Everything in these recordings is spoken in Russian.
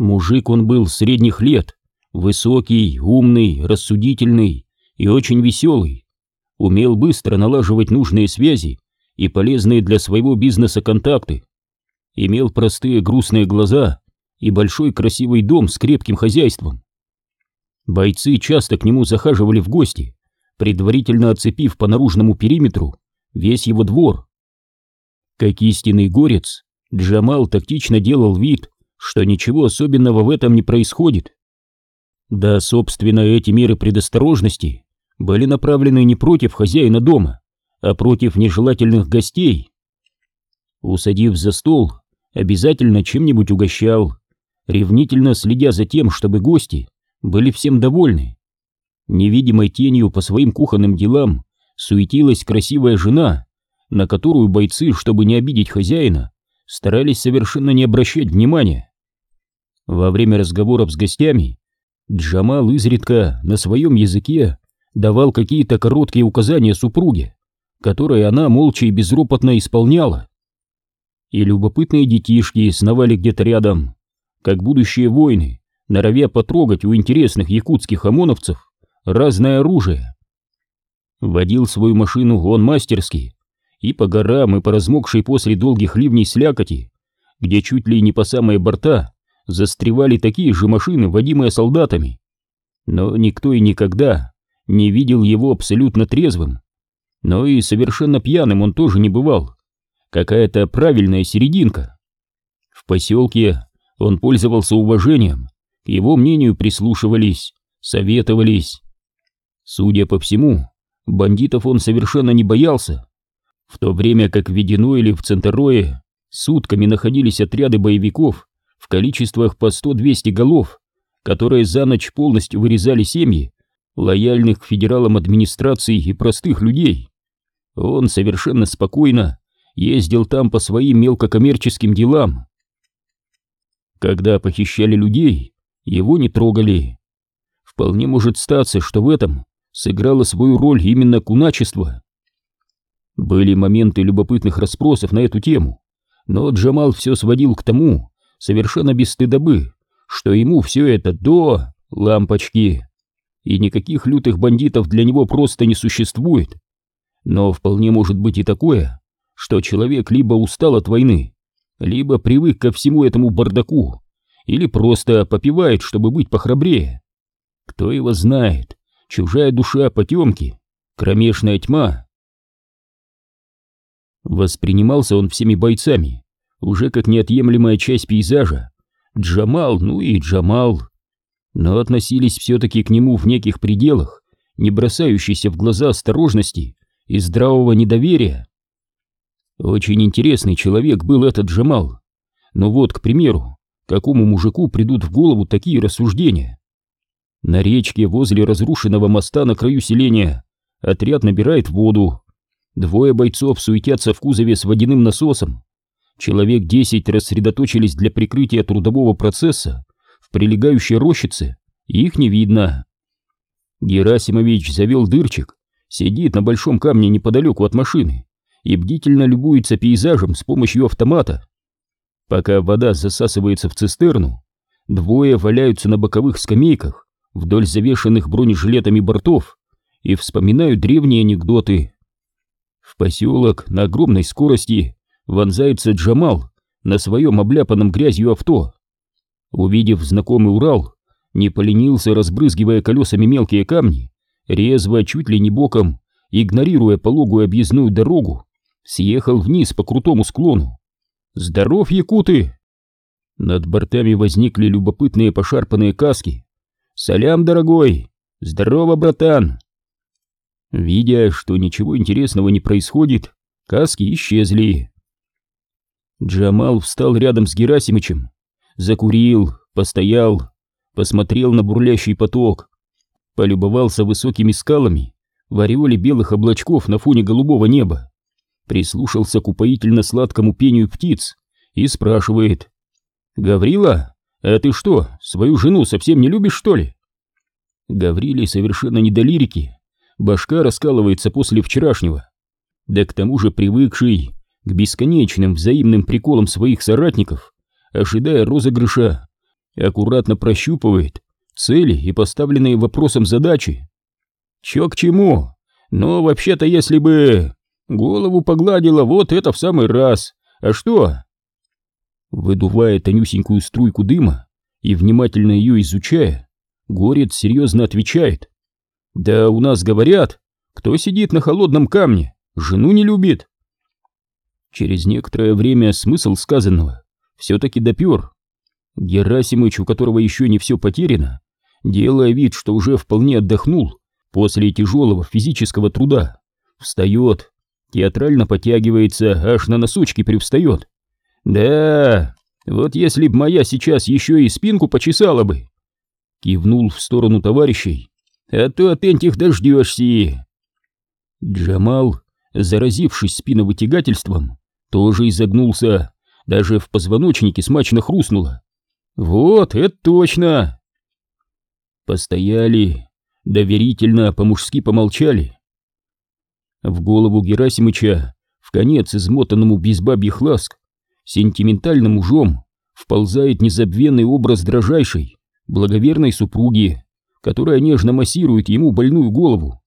Мужик он был средних лет, высокий, умный, рассудительный и очень веселый. Умел быстро налаживать нужные связи и полезные для своего бизнеса контакты. Имел простые грустные глаза и большой красивый дом с крепким хозяйством. Бойцы часто к нему захаживали в гости, предварительно оцепив по наружному периметру весь его двор. Как истинный горец, Джамал тактично делал вид, что ничего особенного в этом не происходит. Да, собственно, эти меры предосторожности были направлены не против хозяина дома, а против нежелательных гостей. Усадив за стол, обязательно чем-нибудь угощал, ревнительно следя за тем, чтобы гости были всем довольны. Невидимой тенью по своим кухонным делам суетилась красивая жена, на которую бойцы, чтобы не обидеть хозяина, старались совершенно не обращать внимания. Во время разговоров с гостями Джамал изредка на своем языке давал какие-то короткие указания супруге, которые она молча и безропотно исполняла. И любопытные детишки сновали где-то рядом, как будущие воины, норовя потрогать у интересных якутских ОМОНовцев разное оружие. Водил свою машину он мастерски, и по горам, и по размокшей после долгих ливней слякоти, где чуть ли не по самые борта застревали такие же машины, водимые солдатами. Но никто и никогда не видел его абсолютно трезвым. Но и совершенно пьяным он тоже не бывал. Какая-то правильная серединка. В поселке он пользовался уважением, к его мнению прислушивались, советовались. Судя по всему, бандитов он совершенно не боялся. В то время как в Ведено или в Центрое сутками находились отряды боевиков в количествах по 100-200 голов, которые за ночь полностью вырезали семьи лояльных к федералам администрации и простых людей. Он совершенно спокойно ездил там по своим мелкокоммерческим делам. Когда похищали людей, его не трогали. Вполне может статься, что в этом сыграло свою роль именно куначество. Были моменты любопытных расспросов на эту тему, но Джамал все сводил к тому, совершенно без стыдобы, что ему все это до лампочки, и никаких лютых бандитов для него просто не существует. Но вполне может быть и такое, что человек либо устал от войны, либо привык ко всему этому бардаку, или просто попивает, чтобы быть похрабрее. Кто его знает, чужая душа потемки, кромешная тьма. Воспринимался он всеми бойцами, уже как неотъемлемая часть пейзажа. Джамал, ну и Джамал. Но относились все-таки к нему в неких пределах, не бросающейся в глаза осторожности и здравого недоверия. Очень интересный человек был этот Джамал. Но вот, к примеру, какому мужику придут в голову такие рассуждения? На речке возле разрушенного моста на краю селения отряд набирает воду. Двое бойцов суетятся в кузове с водяным насосом. Человек десять рассредоточились для прикрытия трудового процесса в прилегающей рощице, их не видно. Герасимович завел дырчик, сидит на большом камне неподалеку от машины и бдительно любуется пейзажем с помощью автомата. Пока вода засасывается в цистерну, двое валяются на боковых скамейках вдоль завешенных бронежилетами бортов и вспоминают древние анекдоты. В поселок на огромной скорости вонзается Джамал на своем обляпанном грязью авто. Увидев знакомый Урал, не поленился, разбрызгивая колесами мелкие камни, резво, чуть ли не боком, игнорируя пологую объездную дорогу, съехал вниз по крутому склону. «Здоров, якуты!» Над бортами возникли любопытные пошарпанные каски. «Салям, дорогой! Здорово, братан!» Видя, что ничего интересного не происходит, каски исчезли. Джамал встал рядом с Герасимычем, закурил, постоял, посмотрел на бурлящий поток, полюбовался высокими скалами в ореоле белых облачков на фоне голубого неба прислушался к упоительно-сладкому пению птиц и спрашивает. «Гаврила, а ты что, свою жену совсем не любишь, что ли?» Гавриле совершенно не до лирики, башка раскалывается после вчерашнего. Да к тому же привыкший к бесконечным взаимным приколам своих соратников, ожидая розыгрыша, аккуратно прощупывает цели и поставленные вопросом задачи. Чё к чему? Но вообще-то если бы... Голову погладила, вот это в самый раз. А что? Выдувая тонюсенькую струйку дыма и внимательно ее изучая, Горец серьезно отвечает. Да у нас говорят, кто сидит на холодном камне, жену не любит. Через некоторое время смысл сказанного все-таки допер. Герасимыч, у которого еще не все потеряно, делая вид, что уже вполне отдохнул после тяжелого физического труда, встает, театрально потягивается, аж на носочки привстает. Да, вот если б моя сейчас еще и спинку почесала бы. Кивнул в сторону товарищей, а то от этих дождешься. Джамал, заразившись спиновытягательством, тоже изогнулся, даже в позвоночнике смачно хрустнуло. Вот, это точно! Постояли, доверительно, по-мужски помолчали. В голову Герасимыча, в конец измотанному без бабьих ласк, сентиментальным ужом вползает незабвенный образ дрожайшей, благоверной супруги, которая нежно массирует ему больную голову.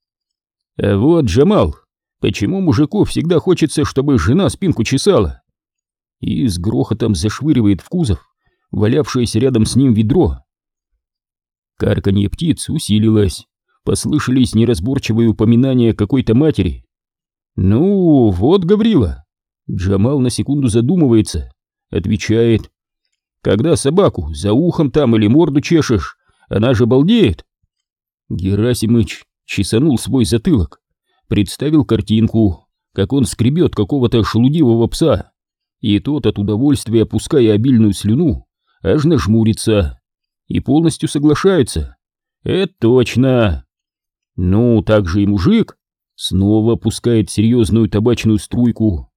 А вот, Джамал, почему мужику всегда хочется, чтобы жена спинку чесала? И с грохотом зашвыривает в кузов валявшееся рядом с ним ведро. Карканье птиц усилилось, послышались неразборчивые упоминания какой-то матери. «Ну, вот, Гаврила!» Джамал на секунду задумывается, отвечает. «Когда собаку за ухом там или морду чешешь, она же балдеет!» Герасимыч чесанул свой затылок, представил картинку, как он скребет какого-то шелудивого пса, и тот от удовольствия, опуская обильную слюну, аж нажмурится и полностью соглашается. Это точно. Ну, так же и мужик снова пускает серьезную табачную струйку.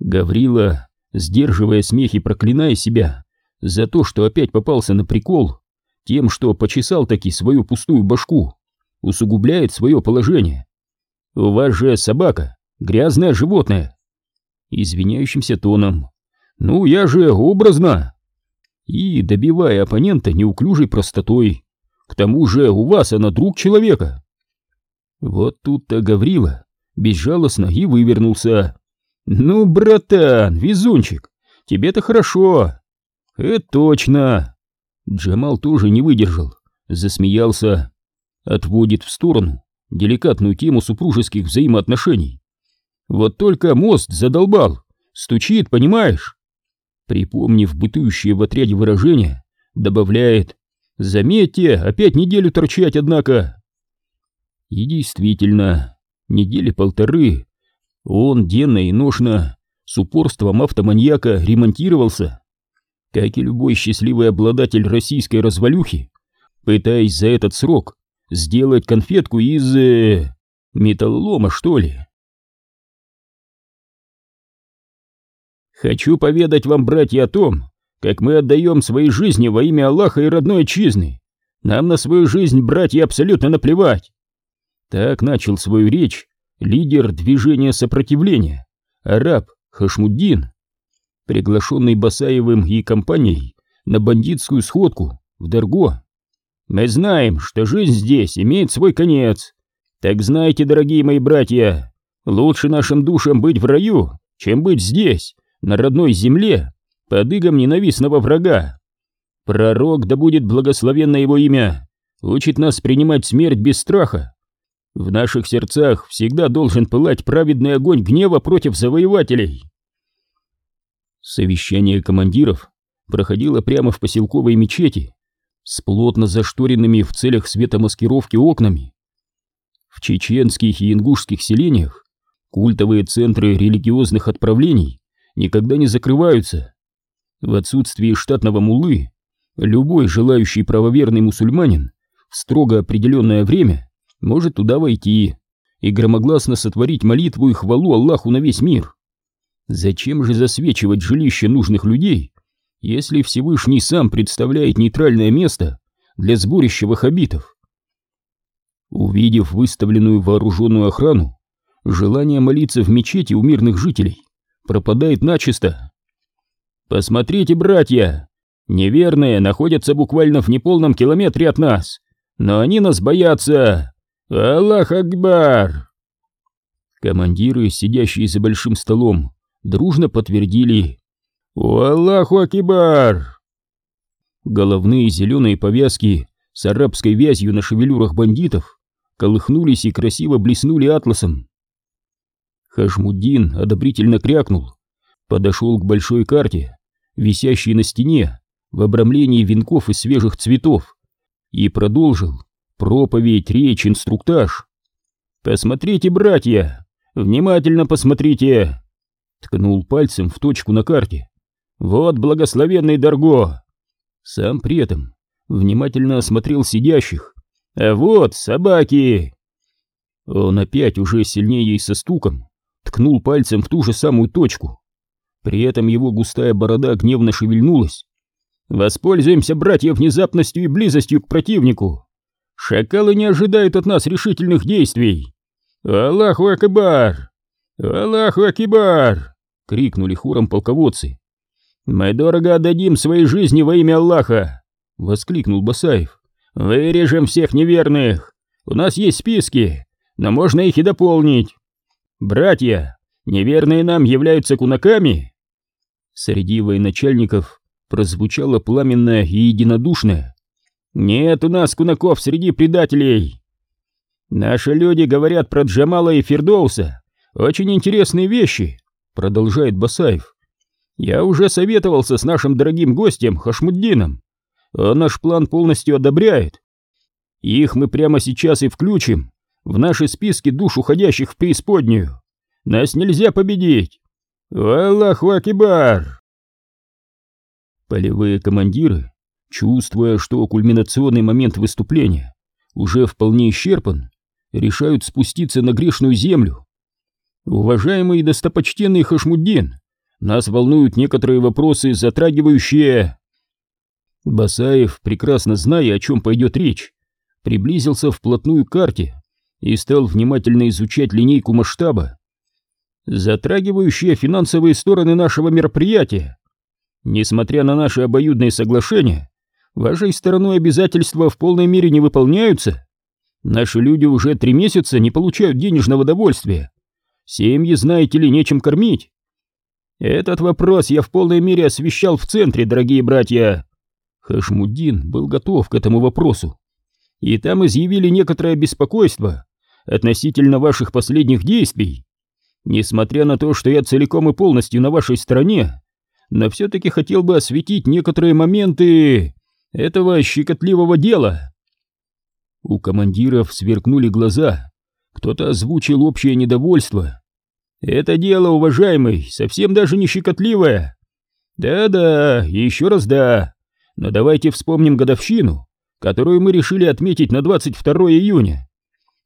Гаврила, сдерживая смех и проклиная себя за то, что опять попался на прикол, тем, что почесал таки свою пустую башку, усугубляет свое положение. У вас же собака, грязное животное. Извиняющимся тоном. Ну, я же образно и добивая оппонента неуклюжей простотой. К тому же у вас она друг человека. Вот тут-то Гаврила безжалостно и вывернулся. Ну, братан, везунчик, тебе-то хорошо. Это точно. Джамал тоже не выдержал, засмеялся, отводит в сторону деликатную тему супружеских взаимоотношений. Вот только мост задолбал, стучит, понимаешь? припомнив бытующие в отряде выражения, добавляет «Заметьте, опять неделю торчать, однако!» И действительно, недели полторы он денно и ношно с упорством автоманьяка ремонтировался, как и любой счастливый обладатель российской развалюхи, пытаясь за этот срок сделать конфетку из... Э, металлолома, что ли. Хочу поведать вам, братья, о том, как мы отдаем свои жизни во имя Аллаха и родной отчизны. Нам на свою жизнь, братья, абсолютно наплевать. Так начал свою речь лидер движения сопротивления, араб Хашмуддин, приглашенный Басаевым и компанией на бандитскую сходку в Дарго. Мы знаем, что жизнь здесь имеет свой конец. Так знайте, дорогие мои братья, лучше нашим душам быть в раю, чем быть здесь, на родной земле под игом ненавистного врага. Пророк, да будет благословенно его имя, учит нас принимать смерть без страха. В наших сердцах всегда должен пылать праведный огонь гнева против завоевателей. Совещание командиров проходило прямо в поселковой мечети с плотно зашторенными в целях светомаскировки окнами. В чеченских и ингушских селениях культовые центры религиозных отправлений никогда не закрываются. В отсутствие штатного муллы, любой желающий правоверный мусульманин в строго определенное время может туда войти и громогласно сотворить молитву и хвалу Аллаху на весь мир. Зачем же засвечивать жилище нужных людей, если Всевышний сам представляет нейтральное место для сборища ваххабитов? Увидев выставленную вооруженную охрану, желание молиться в мечети у мирных жителей пропадает начисто. Посмотрите, братья, Неверные находятся буквально в неполном километре от нас, но они нас боятся. Аллах Акбар!» Командиры, сидящие за большим столом, дружно подтвердили «Аллаху Акбар!» Головные зеленые повязки с арабской вязью на шевелюрах бандитов колыхнулись и красиво блеснули атласом. Хашмуддин одобрительно крякнул, подошел к большой карте, висящей на стене в обрамлении венков из свежих цветов, и продолжил проповедь, речь, инструктаж. «Посмотрите, братья, внимательно посмотрите!» Ткнул пальцем в точку на карте. «Вот благословенный Дарго!» Сам при этом внимательно осмотрел сидящих. «А вот собаки!» Он опять уже сильнее и со стуком ткнул пальцем в ту же самую точку. При этом его густая борода гневно шевельнулась. «Воспользуемся, братья, внезапностью и близостью к противнику. Шакалы не ожидают от нас решительных действий. Аллаху Акбар! Аллаху Акбар!» — крикнули хором полководцы. «Мы дорого отдадим своей жизни во имя Аллаха!» — воскликнул Басаев. «Вырежем всех неверных! У нас есть списки, но можно их и дополнить! Братья, неверные нам являются кунаками!» Среди военачальников прозвучало пламенное и единодушное. «Нет у нас кунаков среди предателей!» «Наши люди говорят про Джамала и Фердоуса. Очень интересные вещи», — продолжает Басаев. «Я уже советовался с нашим дорогим гостем Хашмуддином. Он наш план полностью одобряет. Их мы прямо сейчас и включим в наши списки душ уходящих в преисподнюю. Нас нельзя победить. Аллаху Акибар! Полевые командиры, чувствуя, что кульминационный момент выступления уже вполне исчерпан, решают спуститься на грешную землю. Уважаемый и достопочтенный Хашмуддин, нас волнуют некоторые вопросы, затрагивающие... Басаев, прекрасно зная, о чем пойдет речь, приблизился вплотную к карте и стал внимательно изучать линейку масштаба, затрагивающие финансовые стороны нашего мероприятия. Несмотря на наши обоюдные соглашения, вашей стороной обязательства в полной мере не выполняются. Наши люди уже три месяца не получают денежного довольствия. Семьи, знаете ли, нечем кормить. Этот вопрос я в полной мере освещал в центре, дорогие братья. Хашмуддин был готов к этому вопросу. И там изъявили некоторое беспокойство относительно ваших последних действий. Несмотря на то, что я целиком и полностью на вашей стороне, но все-таки хотел бы осветить некоторые моменты этого щекотливого дела. У командиров сверкнули глаза, кто-то озвучил общее недовольство. Это дело, уважаемый, совсем даже не щекотливое. Да-да, еще раз да. Но давайте вспомним годовщину, которую мы решили отметить на 22 июня.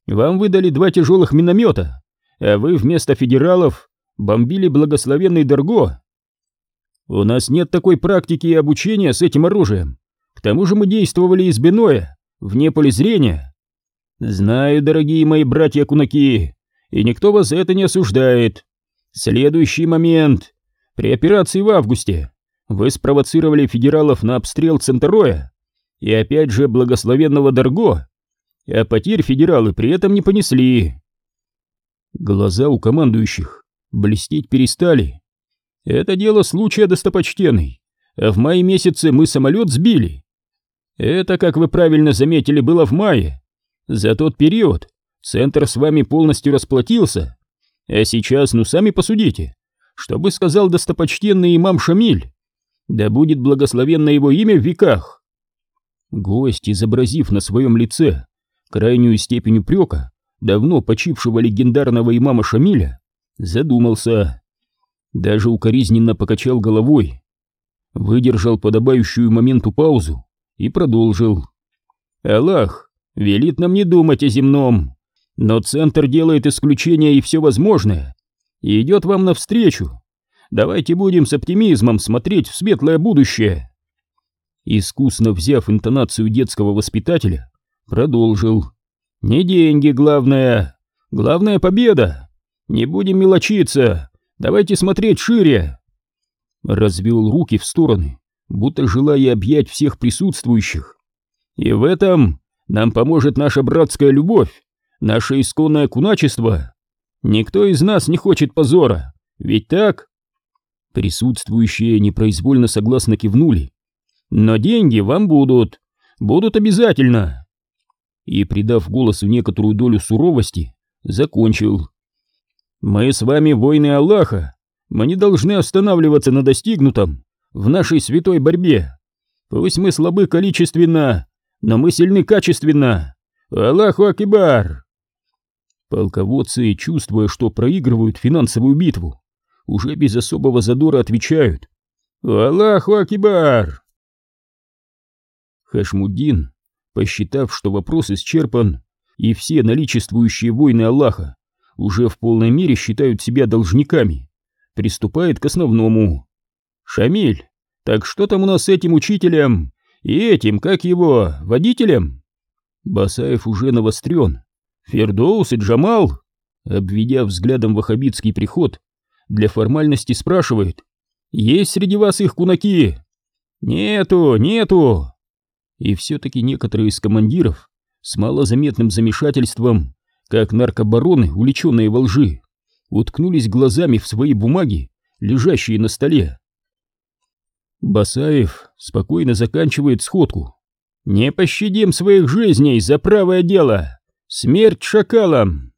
Вам выдали два тяжелых миномета, а вы вместо федералов бомбили благословенный Дорго. У нас нет такой практики и обучения с этим оружием. К тому же мы действовали из биноя, вне поля зрения. Знаю, дорогие мои братья-кунаки, и никто вас за это не осуждает. Следующий момент. При операции в августе вы спровоцировали федералов на обстрел Центроя и опять же благословенного Дорго, а потерь федералы при этом не понесли. Глаза у командующих блестеть перестали. Это дело случая достопочтенный, а в мае месяце мы самолет сбили. Это, как вы правильно заметили, было в мае. За тот период центр с вами полностью расплатился. А сейчас, ну сами посудите, что бы сказал достопочтенный имам Шамиль. Да будет благословенно его имя в веках. Гость, изобразив на своем лице крайнюю степень упрека, давно почившего легендарного имама Шамиля, задумался. Даже укоризненно покачал головой, выдержал подобающую моменту паузу и продолжил. «Аллах велит нам не думать о земном, но Центр делает исключения и все возможное, и идет вам навстречу. Давайте будем с оптимизмом смотреть в светлое будущее». Искусно взяв интонацию детского воспитателя, продолжил. Не деньги главное. Главная победа. Не будем мелочиться. Давайте смотреть шире. Развел руки в стороны, будто желая объять всех присутствующих. И в этом нам поможет наша братская любовь, наше исконное куначество. Никто из нас не хочет позора, ведь так? Присутствующие непроизвольно согласно кивнули. Но деньги вам будут, будут обязательно. И, придав голосу некоторую долю суровости, закончил. Мы с вами воины Аллаха, мы не должны останавливаться на достигнутом в нашей святой борьбе. Пусть мы слабы количественно, но мы сильны качественно. Аллаху Акибар! Полководцы, чувствуя, что проигрывают финансовую битву, уже без особого задора отвечают «Аллаху Акибар!». Хашмуддин, посчитав, что вопрос исчерпан, и все наличествующие воины Аллаха уже в полной мере считают себя должниками, приступает к основному. «Шамиль, так что там у нас с этим учителем и этим, как его, водителем?» Басаев уже навострен. «Фердоус и Джамал?» Обведя взглядом ваххабитский приход, для формальности спрашивает. «Есть среди вас их кунаки?» «Нету, нету!» И все-таки некоторые из командиров с малозаметным замешательством, как наркобароны, уличенные во лжи, уткнулись глазами в свои бумаги, лежащие на столе. Басаев спокойно заканчивает сходку. «Не пощадим своих жизней за правое дело! Смерть шакалам!»